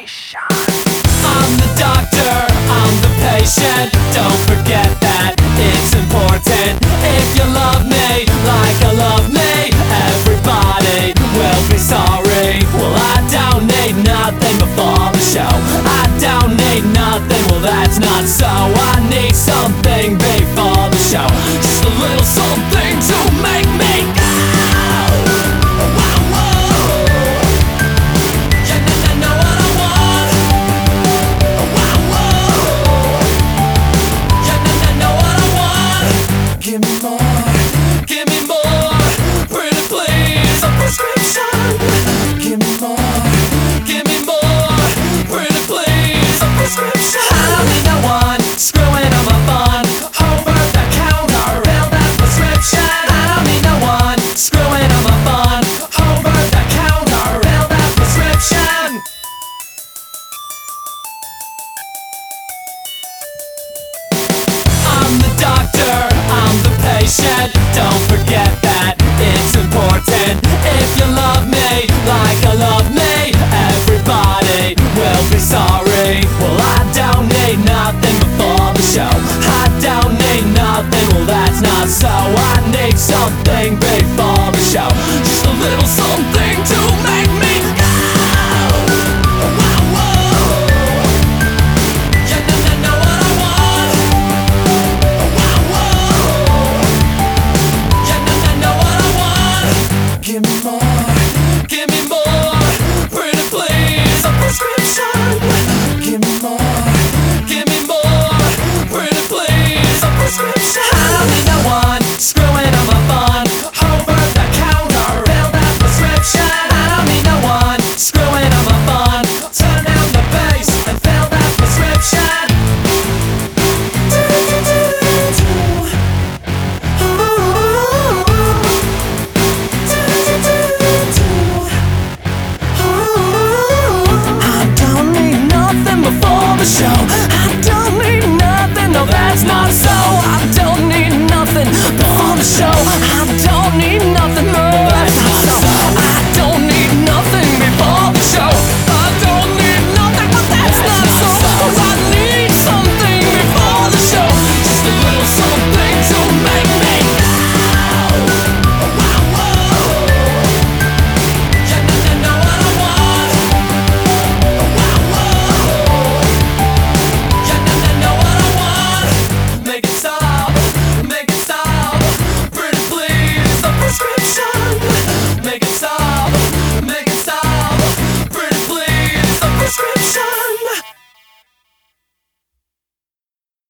I'm the doctor, I'm the patient. Don't forget that it's important. If you love me like I love me, everybody will be sorry. Well, I don't need nothing before the show. I don't need nothing, well, that's not so. I need something before the show.